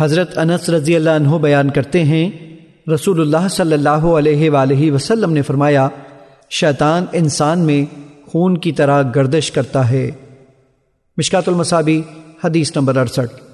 حضرت انس رضی اللہ عنہ بیان کرتے ہیں، رسول اللہ صلی اللہ علیہ وآلہ وسلم نے فرمایا، شیطان انسان میں خون کی طرح گردش کرتا ہے۔ مشکات المصابی، حدیث نمبر اڑسٹھ۔